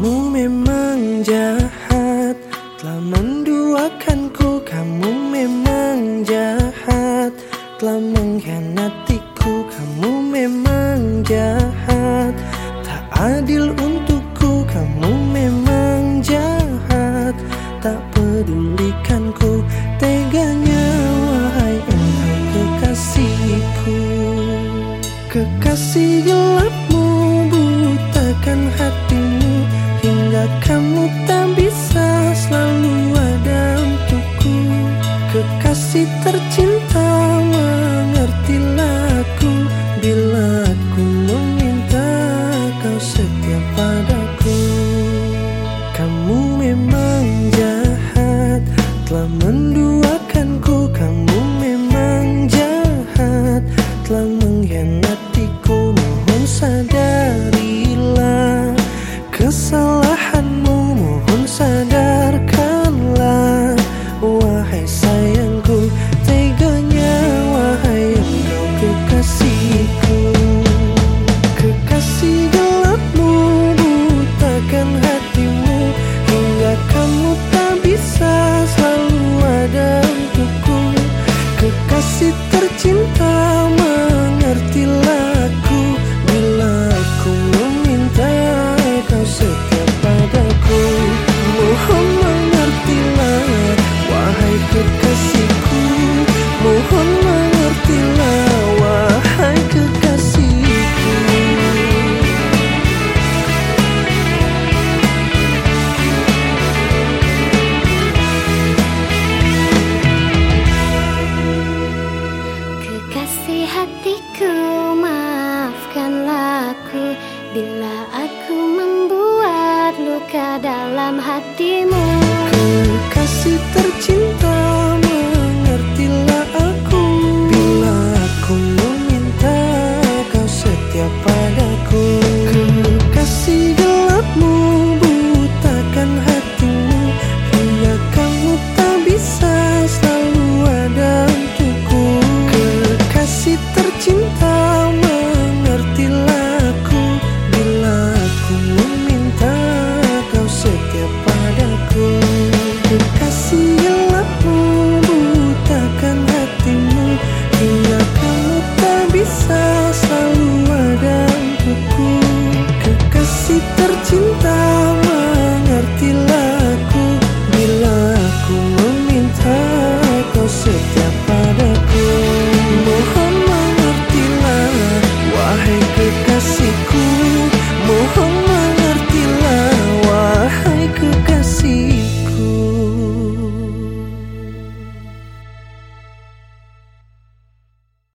Kamu memang jahat Telah menduakanku Kamu memang jahat Telah mengkhianatiku Kamu memang jahat Tak adil untukku. Kamu memang jahat Tak pedulikanku Teganya wahai engkau kekasihku. Kekasih gelapmu butakan hatimu. Hingga kamu tak bisa selalu ada untukku. Kekasih tercinta mengertilah aku. Bila aku meminta kau setia padaku. Kamu memang jahat telah mendua 世 Bila aku membuat luka dalam hatimu kasih tercinta mengertilah aku. Bila aku meminta kau setiap hari Oh.